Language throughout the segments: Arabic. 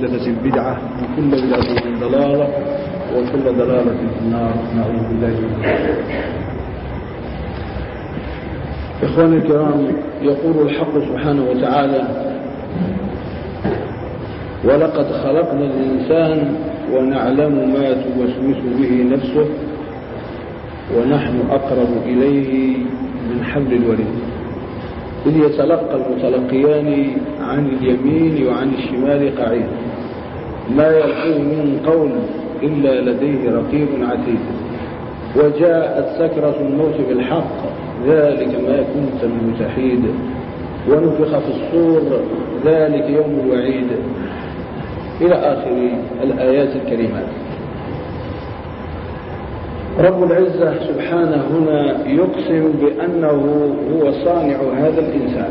محدثة بدعة وكل بدعة ضلالة وكل ضلالة في النار. نعوذ بالله إخواني الكرام يقول الحق سبحانه وتعالى ولقد خلقنا الإنسان ونعلم ما توسوس به نفسه ونحن أقرب إليه من حبل الوريد. إذ يتلقى المتلقيان عن اليمين وعن الشمال قعيد. ما يلقيه من قول إلا لديه رقيب عتيد. وجاءت سكرة الموت بالحق ذلك ما كنت منه تحيد ونفخ في الصور ذلك يوم الوعيد. إلى آخر الآيات الكريمات. رب العزة سبحانه هنا يقسم بأنه هو صانع هذا الإنسان.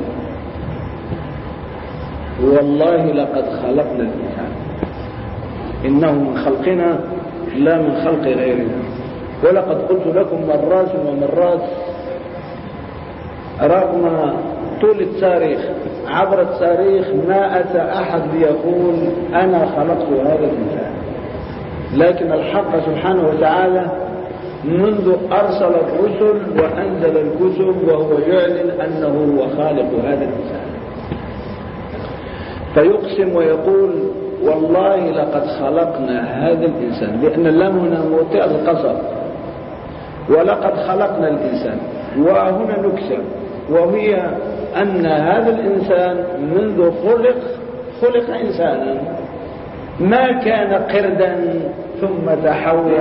والله لقد خلقنا الإنسان. إنه من خلقنا لا من خلق غيرنا ولقد قلت لكم مرات ومرات رغم طول التاريخ عبر التاريخ ما أتى أحد ليقول أنا خلقت هذا الإنسان. لكن الحق سبحانه وتعالى منذ أرسل الرسل وأنزل الكتب وهو يعلن أنه هو خالق هذا الإنسان. فيقسم ويقول والله لقد خلقنا هذا الإنسان لأن اللام هنا موطئ القصر. ولقد خلقنا الإنسان وهنا نكسر وهي أن هذا الإنسان منذ خلق خلق إنسانا. ما كان قردا ثم تحول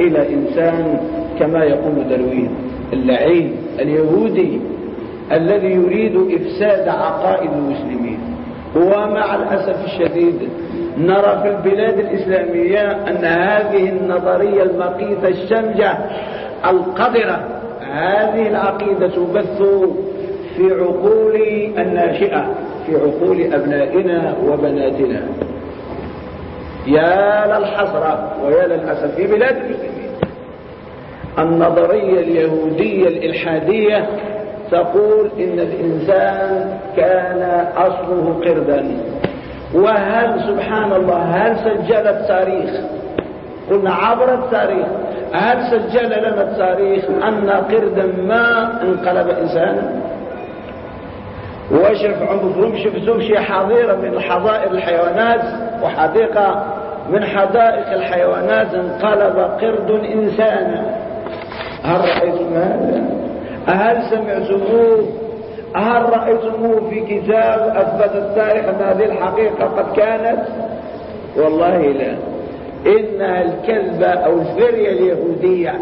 إلى إنسان كما يقول دروين. اللعين اليهودي الذي يريد إفساد عقائد المسلمين. ومع الأسف الشديد نرى في البلاد الإسلامية أن هذه النظرية المقيتة الشمجة القذرة هذه العقيدة تبث في عقول الناشئة في عقول أبنائنا وبناتنا. يا للحسرة ويا للأسف في بلاد المسلمين. النظرية اليهودية الإلحادية تقول إن الإنسان كان أصله قردا وهل سبحان الله هل سجل التاريخ؟ قلنا عبر التاريخ. هل سجل لنا التاريخ أن قردا ما انقلب إنسانا؟ واشرف عندكم شفتم شي حظيرة من حظائر الحيوانات؟ وحديقة من حدائق الحيوانات انقلب قرد إنسانا. هل رأيتم هذا؟ هل سمعتموه هل رأيتموه في كتاب أثبت التاريخ أن هذه الحقيقة قد كانت؟ والله لا. إنها الكذبة أو الفرية اليهودية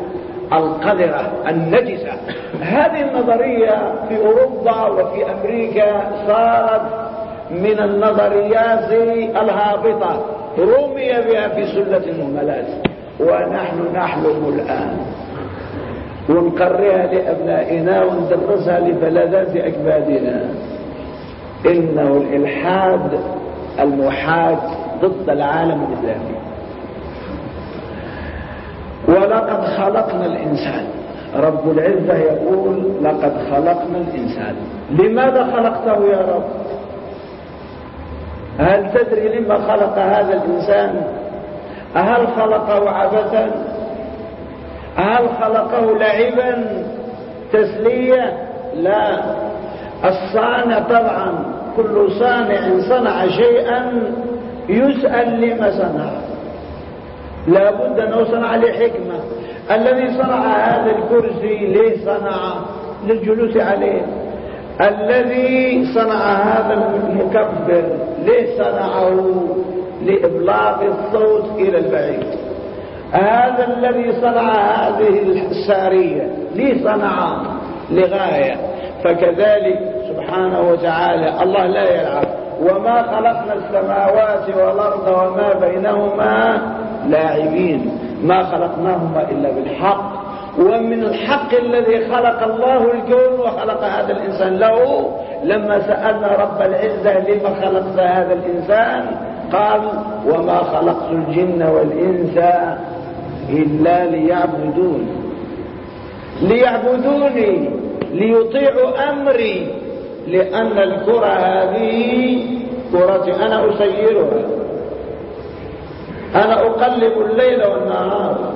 القذرة النجسة هذه النظرية في أوروبا وفي أمريكا صارت من النظريات الهابطة. رمي بها في سلة المهملات ونحن نحلم الآن. ونقريها لأبنائنا وندرسها لفلذات أكبادنا إنه الإلحاد المحاك ضد العالم الإسلامي. ولقد خلقنا الإنسان. رب العزة يقول لقد خلقنا الإنسان. لماذا خلقته يا رب؟ هل تدري لما خلق هذا الإنسان؟ هل خلقه عبثا؟ هل خلقه لعبا؟ تسلية؟ لا. الصانع طبعا كل صانع صنع شيئا يسأل لما صنع. لابد أنه صنع لحكمة. الذي صنع هذا الكرسي ليه صنع؟ للجلوس عليه. الذي صنع هذا المكبر ليه صنعه؟ لإبلاغ الصوت إلى البعيد. هذا الذي صنع هذه السارية. ليه صنع؟ لغاية. فكذلك سبحانه وتعالى الله لا يلعب. وما خلقنا السماوات والأرض وما بينهما لاعبين. ما خلقناهما إلا بالحق. ومن الحق الذي خلق الله الكون وخلق هذا الإنسان. له لما سألنا رب العزة لما خلقت هذا الإنسان قال وما خلقت الجن والإنس إلا ليعبدون. ليعبدوني ليطيعوا أمري. لأن الكرة هذه كرة أنا أسيرها. أنا أقلب الليل والنهار.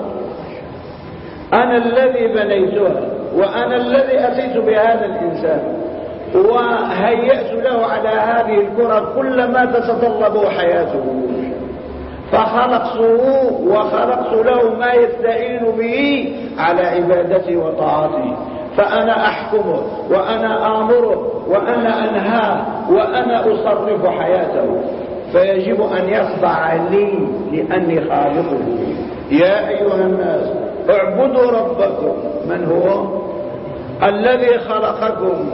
أنا الذي بنيتها وأنا الذي أتيت بهذا الإنسان. وهيأت له على هذه الكرة كل ما تتطلب حياته. فخلقته وخلقت له ما يستعين به على عبادتي وطاعتي فأنا أحكمه وأنا آمره وأنا أنهاه وأنا أصرف حياته. فيجب أن يخضع لي لأني خالقه. يا أيها الناس اعبدوا ربكم. من هو؟ الذي خلقكم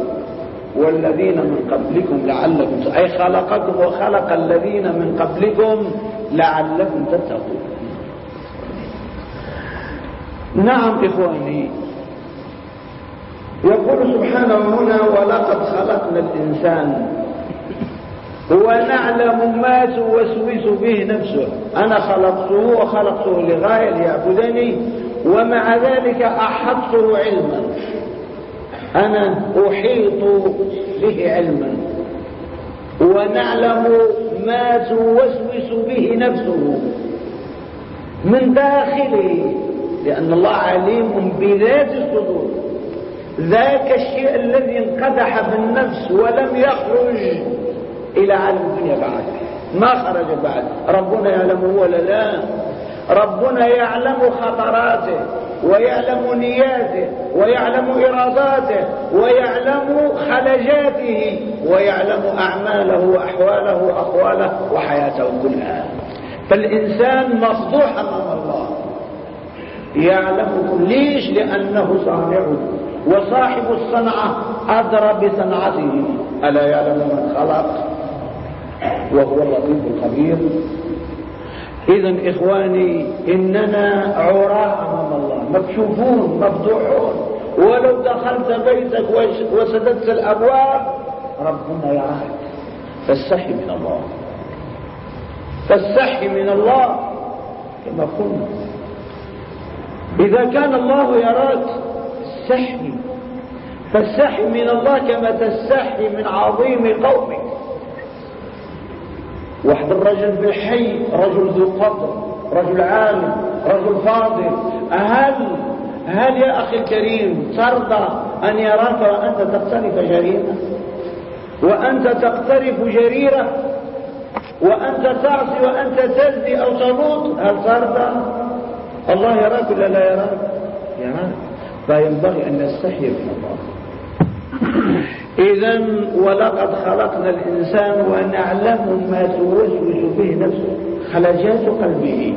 والذين من قبلكم لعلكم أي خلقكم وخلق الذين من قبلكم. لعلكم تتقون. نعم إخواني. يقول سبحانه هنا ولقد خلقنا الإنسان ونعلم ما توسوس به نفسه. أنا خلقته وخلقته لغاية ليعبدني ومع ذلك أحطته علما. أنا أحيط به علما. ونعلم ما توسوس به نفسه من داخله لأن الله عليم بذات الصدور. ذاك الشيء الذي انقدح في النفس ولم يخرج إلى عالم الدنيا بعد. ما خرج بعد؟ ربنا يعلم ولا لا. ربنا يعلم خطراته ويعلم نياته ويعلم إراداته ويعلم خلجاته ويعلم أعماله وأحواله وأقواله وحياته كلها. فالإنسان مفضوح أمام الله. يعلم ليش لأنه صانعه وصاحب الصنعة أدرى بصنعته. ألا يعلم من خلق؟ وهو اللطيف الخبير. إذا إخواني إننا عراء أمام الله مكشوفون مفضوحون. ولو دخلت بيتك وسددت الأبواب ربنا يراك. فاستحي من الله. فاستحي من الله كما قلنا. إذا كان الله يراك استحي فاستحي من الله كما تستحي من عظيم قومك. واحد الرجل بالحي رجل ذو قدر رجل عالم رجل فاضل. هل هل يا أخي الكريم ترضى أن يراك وأنت تقترف جريمة وأنت تقترف جريرة؟ وأنت تعصي وأنت تزدي أو تلوط هل ترضى؟ الله يراك ولا لا يراك؟ يراك فينبغي أن نستحي من الله إذا ولقد خلقنا الإنسان ونعلم ما توسوس به نفسه. خلجات قلبه.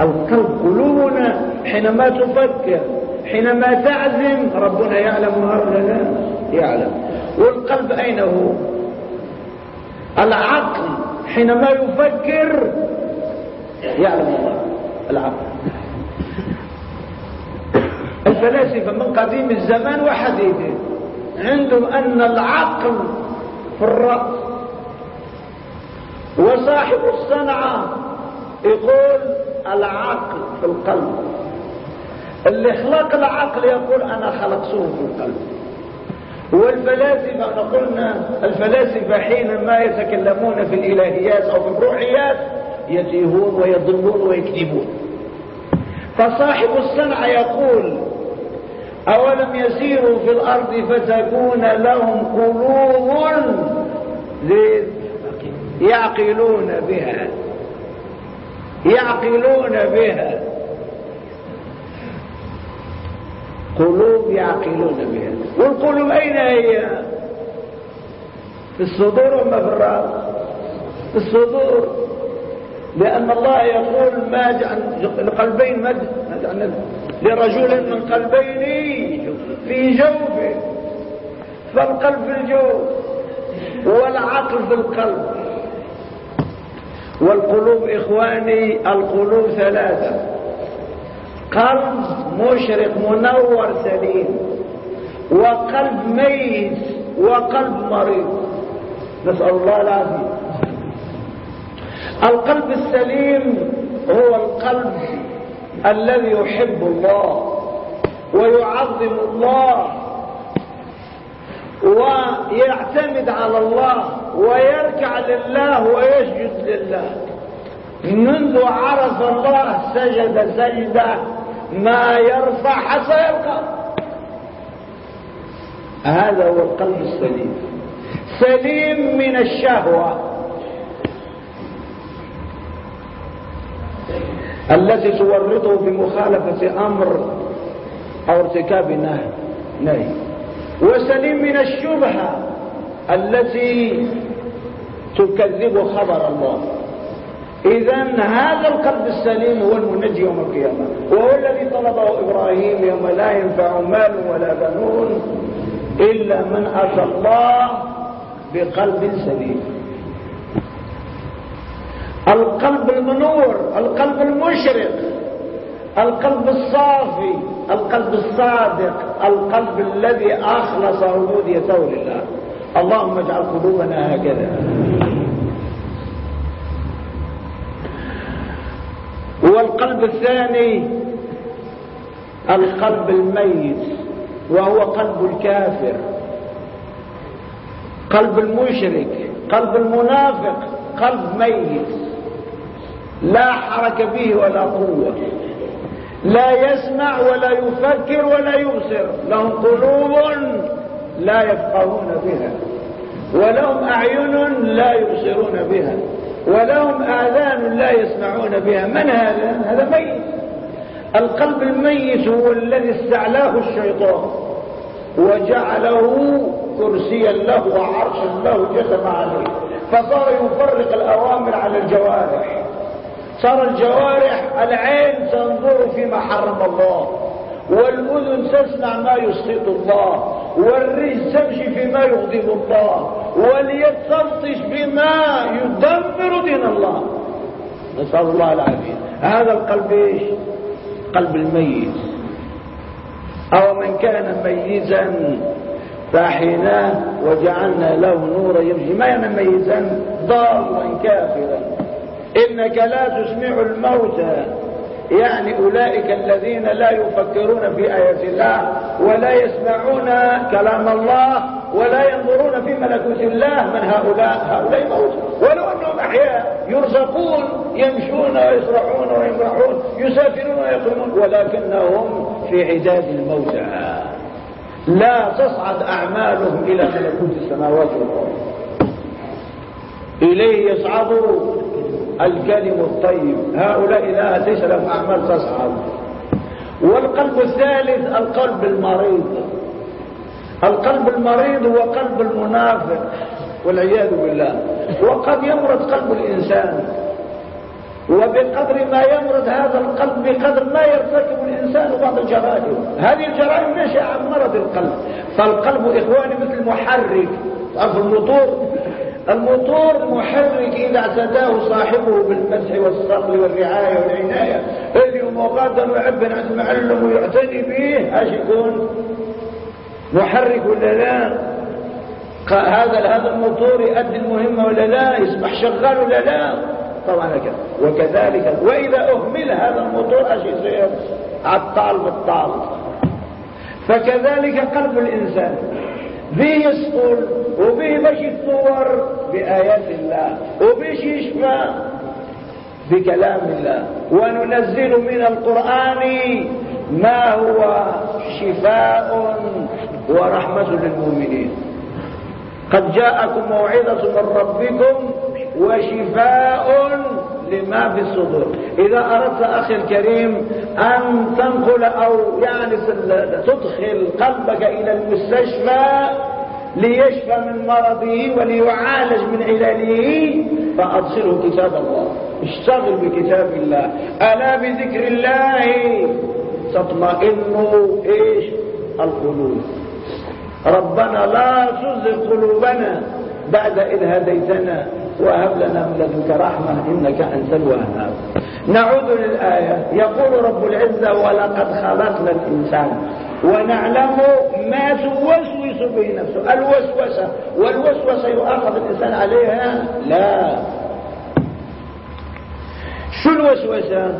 القلب قلوبنا حينما تفكر حينما تعزم ربنا يعلم لا؟ يعلم. والقلب أين هو؟ العقل. حينما يفكر يعلم الله العقل. الفلاسفة من قديم الزمان وحديثه. عندهم أن العقل في الرأس. وصاحب الصنعة يقول العقل في القلب. اللي خلق العقل يقول أنا خلقته في القلب. والفلاسفة قلنا الفلاسفة حينما يتكلمون في الإلهيات أو في الروحيات يتيهون ويضلون ويكذبون. فصاحب الصنعة يقول أولم يسيروا في الأرض فتكون لهم قلوب يعقلون بها. يعقلون بها. قلوب يعقلون بها. والقلوب أين هي؟ في الصدور وما في الرأس؟ في الصدور. لأن الله يقول ما جعل القلبين ما لرجل من قلبين في جوفه. فالقلب في الجوف والعقل في القلب. والقلوب إخواني القلوب ثلاثة. قلب مشرق منور سليم. وقلب ميت وقلب مريض. نسأل الله العافية. القلب السليم هو القلب الذي يحب الله ويعظم الله ويعتمد على الله ويركع لله ويسجد لله. منذ عرف الله سجد سجدة ما يرفع حتى يلقى هذا هو القلب السليم. سليم من الشهوة. التي تورطه في مخالفة أمر أو ارتكاب نهي نهي. وسليم من الشبهة التي تكذب خبر الله. إذا هذا القلب السليم هو المنجي يوم القيامة. وهو الذي طلبه إبراهيم يوم لا ينفع مال ولا بنون إلا من أتى الله بقلب سليم. القلب المنور القلب المشرق القلب الصافي القلب الصادق القلب الذي أخلص عبوديته لله اللهم اجعل قلوبنا هكذا. والقلب الثاني القلب الميت وهو قلب الكافر. قلب المشرك قلب المنافق قلب ميت. لا حركة به ولا قوة. لا يسمع ولا يفكر ولا يبصر. لهم قلوب لا يفقهون بها. ولهم أعين لا يبصرون بها. ولهم آذان لا يسمعون بها. من هذا؟ هذا ميت. القلب الميت هو الذي استعلاه الشيطان وجعله كرسيا له وعرشا له جسم عليه. فصار يفرق الأوامر على الجوارح. صار الجوارح العين تنظر فيما حرم الله والأذن تسمع ما يسخط الله والرجل تمشي فيما يغضب الله واليد تبطش بما يدمر دين الله. نسأل الله العافية. هذا القلب إيش؟ قلب الميت. أو من كان ميتا فاحيناه وجعلنا له نورا يمشي. ما يعني ميتا؟ ضالا كافرا إنك لا تسمع الموتى يعني أولئك الذين لا يفكرون في آيات الله ولا يسمعون كلام الله ولا ينظرون في ملكوت الله. من هؤلاء؟ هؤلاء موت. ولو أنهم أحياء يرزقون يمشون ويسرحون ويمرحون يسافرون ويقيمون ولكنهم في عداد الموتى لا تصعد أعمالهم إلى ملكوت السماوات والأرض. إليه يصعدوا الكلم الطيب. هؤلاء لا ليس لهم أعمال تصعد والقلب الثالث القلب المريض. القلب المريض هو قلب المنافق والعياذ بالله. وقد يمرض قلب الإنسان. وبقدر ما يمرض هذا القلب بقدر ما يرتكب الإنسان بعض الجرائم. هذه الجرائم نشأ عن مرض القلب. فالقلب إخواني مثل محرك تعرف الموتور؟ الموتور محرك إذا اعتداه صاحبه بالمسح والصقل والرعاية والعناية. اليوم وغدا ويعبن عند المعلم ويعتني به. إيش يكون محرك ولا لا؟ هذا هذا الموتور يؤدي المهمة ولا لا؟ يصبح شغال ولا لا؟ طبعا كذا. وكذلك وإذا أهمل هذا الموتور إيش يصير؟ عطال بالطال فكذلك قلب الإنسان. به يسقل وبه باش يتصور بآيات الله وباش يشفى بكلام الله. وننزل من القرآن ما هو شفاء ورحمة للمؤمنين. قد جاءكم موعظة من ربكم وشفاء لما في الصدور. إذا أردت أخي الكريم أن تنقل أو يعني تدخل قلبك إلى المستشفى ليشفى من مرضه وليعالج من علاله فأدخله كتاب الله. اشتغل بكتاب الله. ألا بذكر الله؟ تطمئن إيش؟ القلوب. ربنا لا تزغ قلوبنا بعد إذ هديتنا. وهب لنا من لدنك رحمة إنك أنت الوهاب. نعود للآية. يقول رب العزة ولقد خلقنا الإنسان ونعلم ما توسوس به نفسه. الوسوسة والوسوسة يؤاخذ الإنسان عليها؟ لا. شو الوسوسة؟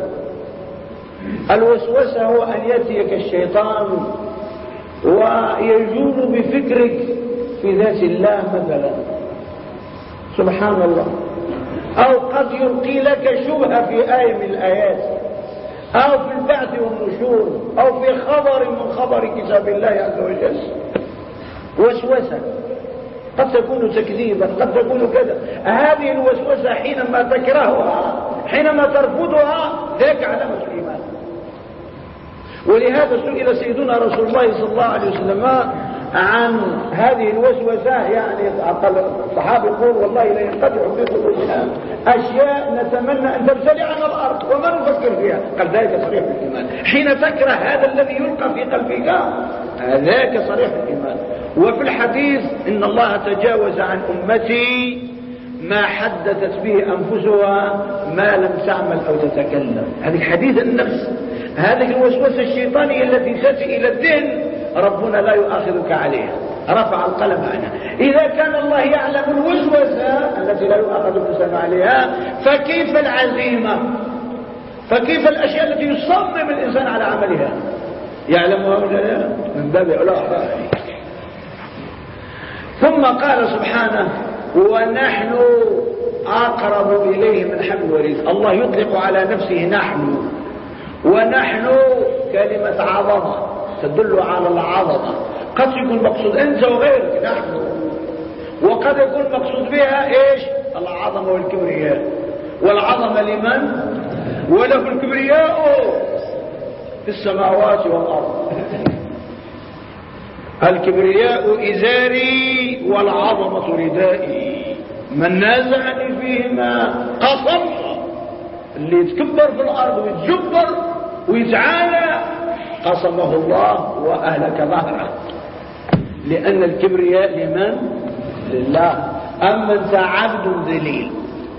الوسوسة هو أن يأتيك الشيطان ويجول بفكرك في ذات الله مثلا. سبحان الله. أو قد يلقي لك شبهة في آية من الآيات. أو في البعث والنشور. أو في خبر من خبر كتاب الله عز وجل. وسوسة. قد تكون تكذيبا قد تكون كذا. هذه الوسوسة حينما تكرهها حينما ترفضها ذاك علامة الإيمان. ولهذا سئل سيدنا رسول الله صلى الله عليه وسلم عن هذه الوسوسة يعني الصحابة يقول والله لا ينقطع في قلوبنا أشياء نتمنى أن تبتلع على الأرض وما نفكر فيها. قال ذلك صريح الإيمان. حين تكره هذا الذي يلقى في قلبك ذاك صريح الإيمان. وفي الحديث إن الله تجاوز عن أمتي ما حدثت به أنفسها ما لم تعمل أو تتكلم. هذه حديث النفس. هذه الوسوسة الشيطانية التي تأتي إلى الذهن ربنا لا يؤاخذك عليها. رفع القلم عنها إذا كان الله يعلم الوسوسة التي لا يؤاخذ الإنسان عليها فكيف العزيمة؟ فكيف الأشياء التي يصمم الإنسان على عملها؟ يعلمها ولا لا؟ من باب أولى ثم قال سبحانه ونحن أقرب إليه من حبل الوريد. الله يطلق على نفسه نحن. ونحن كلمة عظمة. تدل على العظمة. قد يكون مقصود أنت وغيرك نحن. وقد يكون مقصود بها إيش؟ العظمة والكبرياء. والعظمة لمن؟ وله الكبرياء في السماوات والأرض. الكبرياء إزاري والعظمة ردائي. من نازعني فيهما قصم اللي يتكبر في الأرض ويتجبر ويتعالى قصمه الله وأهلك ظهره لأن الكبرياء لمن؟ لله. أما أنت عبد ذليل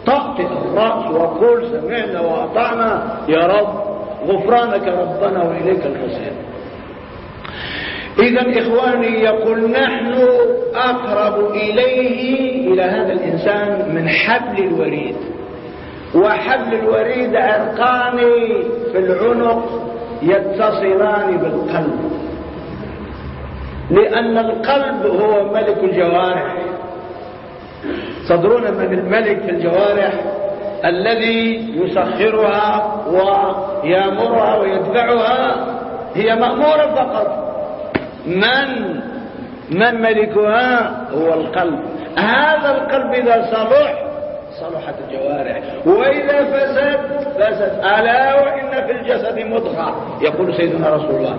طأطئ الرأس وقل سمعنا وأطعنا يا رب غفرانك ربنا وإليك المصير. إذا إخواني يقول نحن أقرب إليه إلى هذا الإنسان من حبل الوريد. وحبل الوريد عرقان في العنق يتصلان بالقلب. لأن القلب هو ملك الجوارح. تدرون من الملك في الجوارح؟ الذي يسخرها ويامرها ويدفعها هي مأمورة فقط. من؟ من ملكها؟ هو القلب. هذا القلب إذا صلح صلحت الجوارح. وإذا فسد فسد. ألا وإن في الجسد مضغة. يقول سيدنا رسول الله.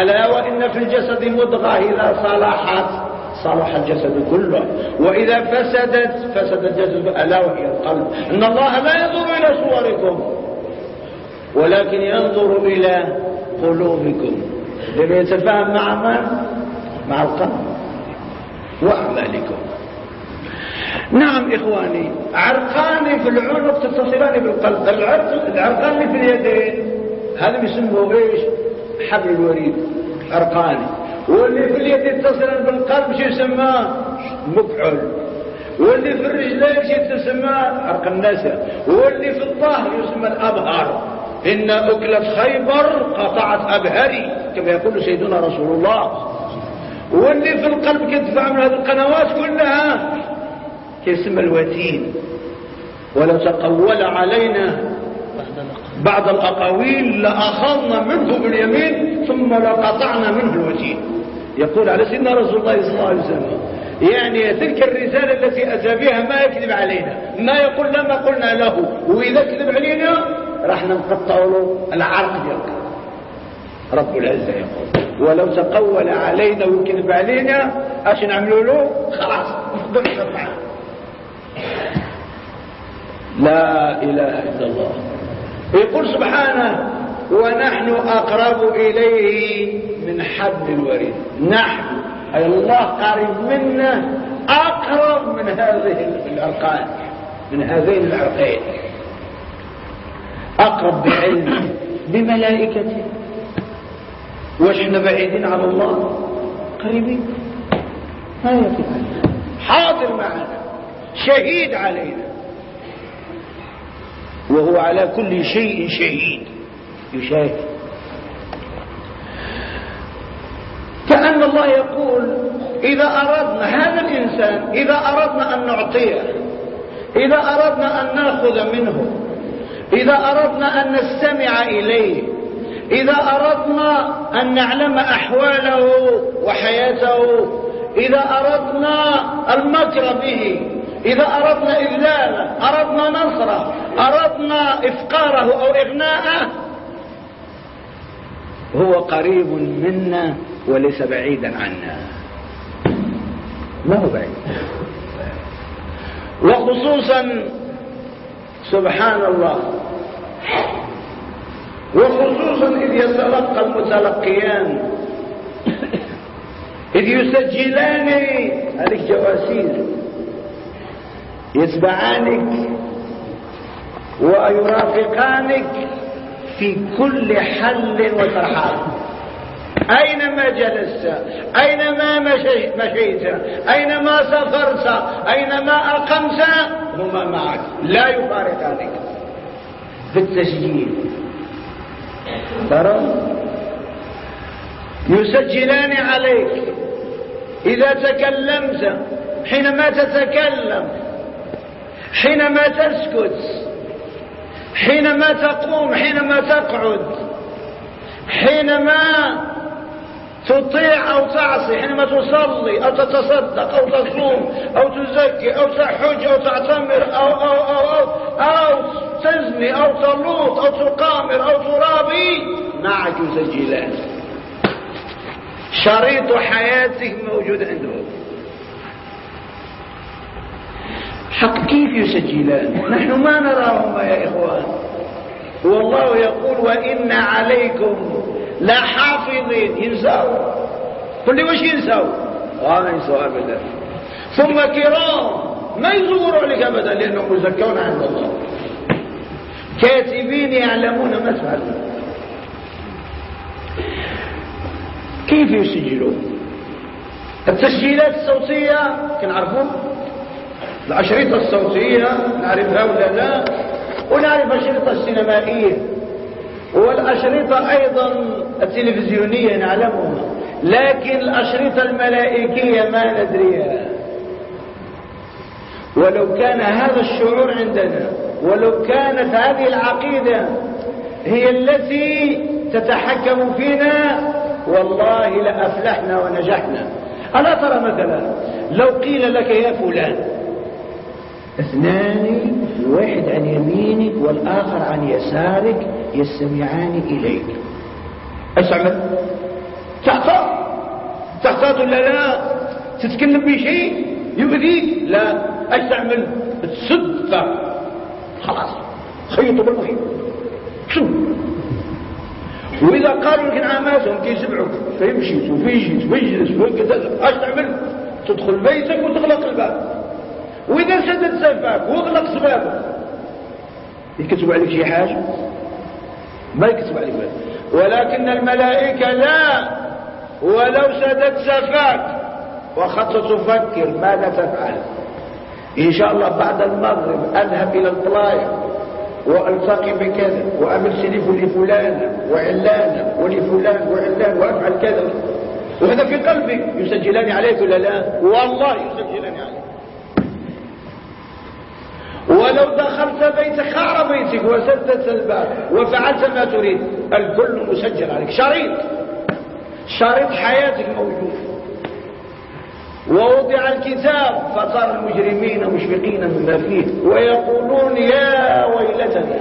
ألا وإن في الجسد مضغة إذا صلحت. صلح الجسد كله. وإذا فسدت فسد الجسد. ألا وهي القلب. إن الله لا ينظر إلى صوركم. ولكن ينظر إلى قلوبكم. لم يتفاهم مع من؟ مع القلب. وأعمالكم. نعم إخواني عرقان في العنق تتصلان بالقلب. العرقان في اليدين. هذا بيسموه إيش؟ حبل الوريد. عرقان واللي في اليد يتصلان بالقلب شو يسماه مكحل واللي في الرجلين شو تسمى؟ عرق النسا. واللي في الظهر يسمى الأبهر إن أكلة خيبر قطعت أبهري. كما يقول سيدنا رسول الله. واللي في القلب كيدفع من هذه القنوات كلها؟ كيسمى الوتين. ولو تقول علينا بعض الأقاويل لأخذنا منه باليمين ثم لقطعنا منه الوتين. يقول على سيدنا رسول الله صلى الله عليه وسلم يعني تلك الرسالة التي أتى بها ما يكذب علينا. ما يقول لما قلنا له. وإذا كذب علينا راح نقطع له العرق ديالك. رب العزة يقول ولو تقول علينا ويكذب علينا أش نعملوا له؟ خلاص نفضل معاه لا إله إلا الله. يقول سبحانه ونحن أقرب إليه من حبل الوريد. نحن أي الله قريب منا أقرب من هذه الأرقام من هذين العرقين. أقرب بعلمه بملائكته. واش إحنا بعيدين على الله؟ قريبين. ما يقف حاضر معنا. شهيد علينا. وهو على كل شيء شهيد. يشاهد. كأن الله يقول إذا أردنا هذا الإنسان إذا أردنا أن نعطيه إذا أردنا أن نأخذ منه إذا أردنا أن نستمع إليه إذا أردنا أن نعلم أحواله وحياته إذا أردنا المكر به إذا أردنا إذلاله أردنا نصره أردنا إفقاره أو إغناءه هو قريب منا وليس بعيدا عنا. ما هو بعيد؟ وخصوصا سبحان الله. وخصوصا إذ يتلقى المتلقيان. إذ يسجلان. هذه جواسيس يتبعانك ويرافقانك في كل حل وترحال. أينما جلست أينما مشيت أينما سافرت أينما أقمت هما معك لا يفارقانك. بالتسجيل. ترى؟ يسجلان عليك. إذا تكلمت حينما تتكلم حينما تسكت حينما تقوم حينما تقعد حينما تطيع أو تعصي حينما تصلي أو تتصدق أو تصوم أو تزكي أو تحج أو تعتمر أو, أو, أو, أو, أو تزني أو تلوط أو تقامر أو ترابي معك يسجلان شريط حياتك موجود عندهم. حق كيف يسجلان؟ نحن ما نراهما يا إخوان. والله يقول وإن عليكم لحافظين. ينسوا كل وش ينسوا ما ينسوا أبدا. ثم كرام. ما يزوروا عليك أبدا لأنهم مزكون عند الله. كاتبين يعلمون ما تفعلون كيف يسجلون؟ التسجيلات الصوتية كنعرفوا الأشرطة الصوتية نعرفها ولا لا؟ ونعرف الأشرطة السينمائية. والأشرطة أيضا التلفزيونية نعلمها. لكن الأشرطة الملائكية ما ندريها ولو كان هذا الشعور عندنا ولو كانت هذه العقيدة هي التي تتحكم فينا والله لأفلحنا ونجحنا. ألا ترى مثلا لو قيل لك يا فلان اثنان واحد عن يمينك والآخر عن يسارك يستمعان إليك. تعمل تحتاط. تحتاط ولا لا؟ تتكلم بشيء يؤذيك؟ لا. إيش تعمل تسد. خلاص. خيطوا بالمحيط شو؟ وإذا قالوا لك نعماتهم كيسمعوك فيمشي. وفيجي ويجلس. ويجلس. إيش تعمل تدخل بيتك وتغلق الباب. وإذا سدد سفاك واغلق سبابك يكتب عليك شي حاجة؟ ما يكتب عليك بس. ولكن الملائكة لا. ولو سدد سفاك وخط تفكر ماذا تفعل؟ إن شاء الله بعد المغرب أذهب إلى الطلايع وألتقي بكذا. واعمل سليف لفلان وعلان ولفلان وعلان وأفعل كذا. وهذا في قلبك يسجلان عليك ولا لا؟ والله يسجلان عليك ولو دخلت بيتك خار بيتك وسدت الباب وفعلت ما تريد الكل مسجل عليك. شريط. شريط حياتك موجود. ووضع الكتاب فترى المجرمين مشفقين مما فيه ويقولون يا ويلتنا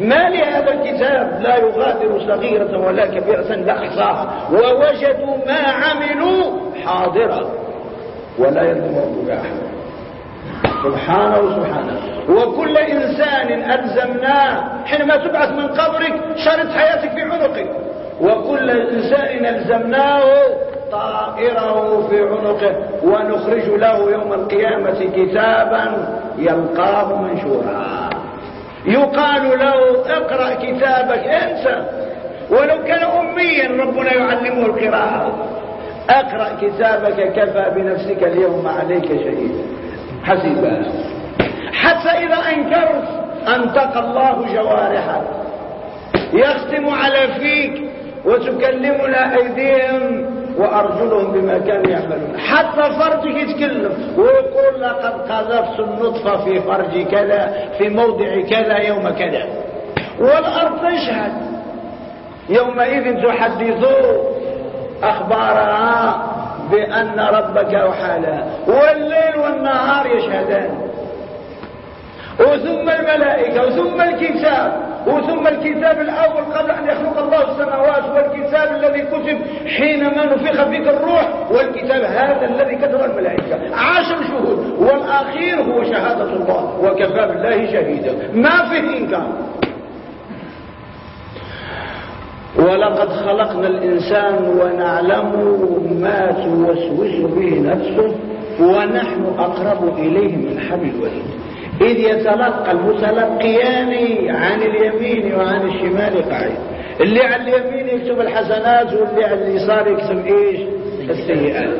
ما لهذا الكتاب؟ لا يغادر صغيرة ولا كبيرة لا أحصاها ووجدوا ما عملوا حاضرا. ولا يظلم ربك أحد سبحانه وسبحانه. وكل إنسان ألزمناه حينما تبعث من قبرك شرط حياتك في عنقك. وكل إنسان ألزمناه طائره في عنقه. ونخرج له يوم القيامة كتابا يلقاه منشورا. يقال له اقرأ كتابك انسى ولو كان أميا ربنا يعلمه القراءة. اقرأ كتابك كفى بنفسك اليوم عليك شهيدا. حسيبا حتى إذا أنكرت أنتقى الله جوارحك. يختم على فيك وتكلمنا أيديهم وأرجلهم بما كانوا يعملون. حتى فرجك يتكلم ويقول لقد قذفت النطفة في فرج كذا في موضع كذا يوم كذا. والأرض تشهد. يومئذ تحدث أخبارها. بأن ربك أوحى والليل والنهار يشهدان. وثم الملائكة وثم الكتاب وثم الكتاب الأول قبل أن يخلق الله السماوات والكتاب الذي كتب حينما نفخ فيك الروح والكتاب هذا الذي كتب الملائكة. عشر شهود والأخير هو شهادة الله وكفى بالله شهيدا. ما فيه إنكار. ولقد خلقنا الإنسان ونعلم ما توسوس به نفسه ونحن أقرب إليه من حبل الوريد. إذ يتلقى المتلقيان عن اليمين وعن الشمال قاعد. اللي على اليمين يكتب الحسنات واللي على اليسار يكتب إيش؟ السيئات.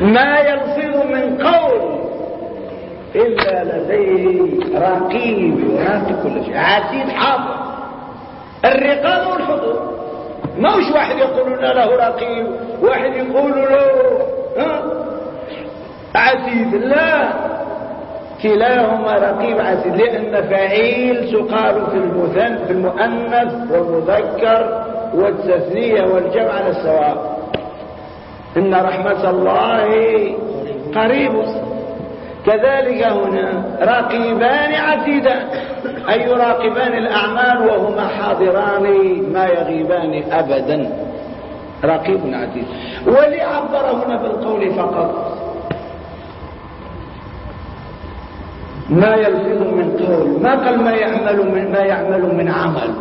ما يلفظ من قول إلا لديه رقيب يراقب كل شيء. عتيد حافظ الرقاب والحضور. ما وش واحد يقول له رقيب واحد يقول له عتيد لا كلاهما رقيب عتيد لأن فعيل تقال في المثنى في المؤنث والمذكر والتثنية والجمع على السواء. إن رحمة الله قريب. كذلك هنا رقيبان عتيدان أي يراقبان الأعمال وهما حاضران ما يغيبان أبدا. رقيب عتيد ولعبر هنا بالقول فقط. ما يلفظ من قول ما قال ما يعمل من ما يعمل من عمل.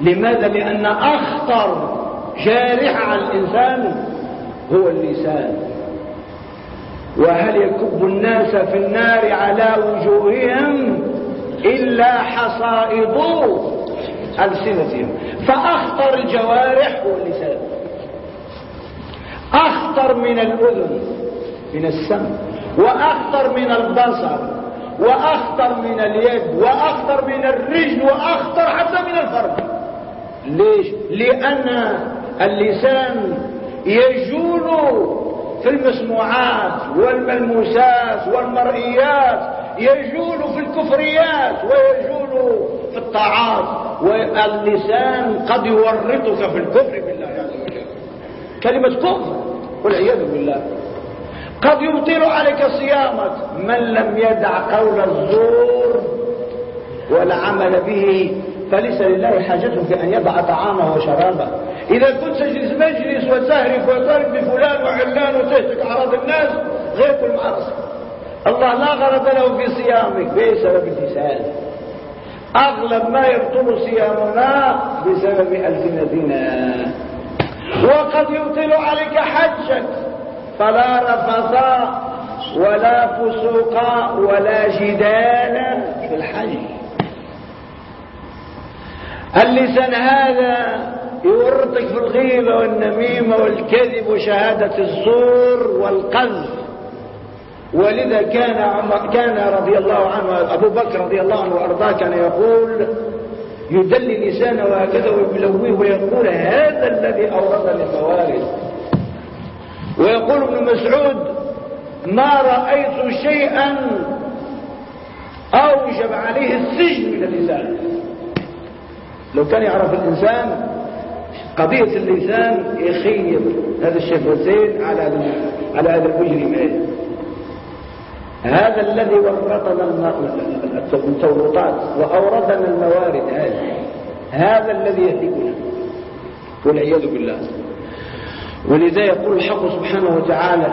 لماذا؟ لأن أخطر جارح على الإنسان هو اللسان. وهل يكب الناس في النار على وجوههم إلا حصائد ألسنتهم؟ فأخطر الجوارح هو اللسان أخطر من الأذن من السمع وأخطر من البصر وأخطر من اليد وأخطر من الرجل وأخطر حتى من الفرد ليش؟ لأن اللسان يجول في المسموعات والملموسات والمرئيات يجول في الكفريات ويجول في الطاعات واللسان قد يورطك في الكفر بالله عز وجل. كلمة كفر والعياذ بالله. قد يبطل عليك صيامك من لم يدع قول الزور والعمل به فليس لله حاجة في أن يضع طعامه وشرابه. إذا كنت تجلس مجلس وتهرف وترد بفلان وعلان وتهتك أعراض الناس غير كل معرصة الله لا غرض له في صيامك بسبب اللسان أغلب ما يبطل صيامنا بسبب ألسنتنا. وقد يبطل عليك حجك. فلا رفث ولا فسوق ولا جدال في الحج. اللسان هذا يورطك في الغيبة والنميمة والكذب وشهادة الزور والقذف؟ ولذا كان عمر كان رضي الله عنه أبو بكر رضي الله عنه وأرضاه كان يقول يدلي لسانه هكذا ويلويه ويقول هذا الذي اوردني الموارد ويقول ابن مسعود ما رأيت شيئا أوجب عليه السجن من اللسان. لو كان يعرف الإنسان قضية اللسان يخير هذا الشفتين على هذا على هذا المجرم هذا الذي ورطنا التورطات وأوردنا الموارد هذه هذا الذي يهلكنا والعياذ بالله. ولذا يقول الحق سبحانه وتعالى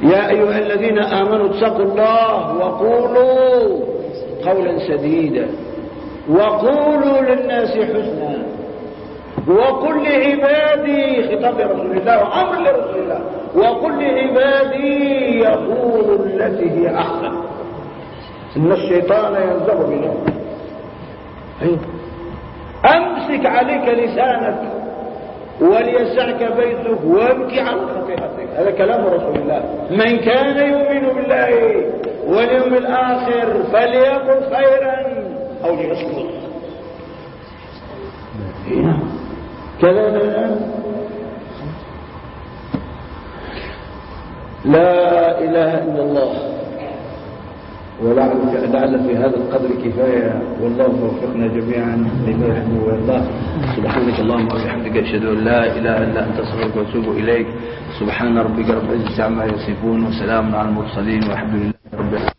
يا أيها الذين آمنوا اتقوا الله وقولوا قولا سديدا. وقولوا للناس حسنا. وقل لعبادي خطاب رسول الله وأمر لرسول الله. وقل لعبادي يقول التي هي أحسن. إن الشيطان ينزغ بنا أمسك عليك لسانك وليسعك بيتك وابكي على خطيئتك. هذا كلام رسول الله. من كان يؤمن بالله واليوم الآخر فليقل خيرا أو ليصمت نعم كذا لا إله إلا الله. ولعل لعل في هذا القدر كفاية. والله وفقنا جميعا. لما يحب ويرضاه سبحانك اللهم وبحمدك أشهد أن لا إله إلا أنت أستغفرك وأتوب إليك. سبحان ربك رب العزة عما يصفون وسلام على المرسلين والحمد لله رب العالمين.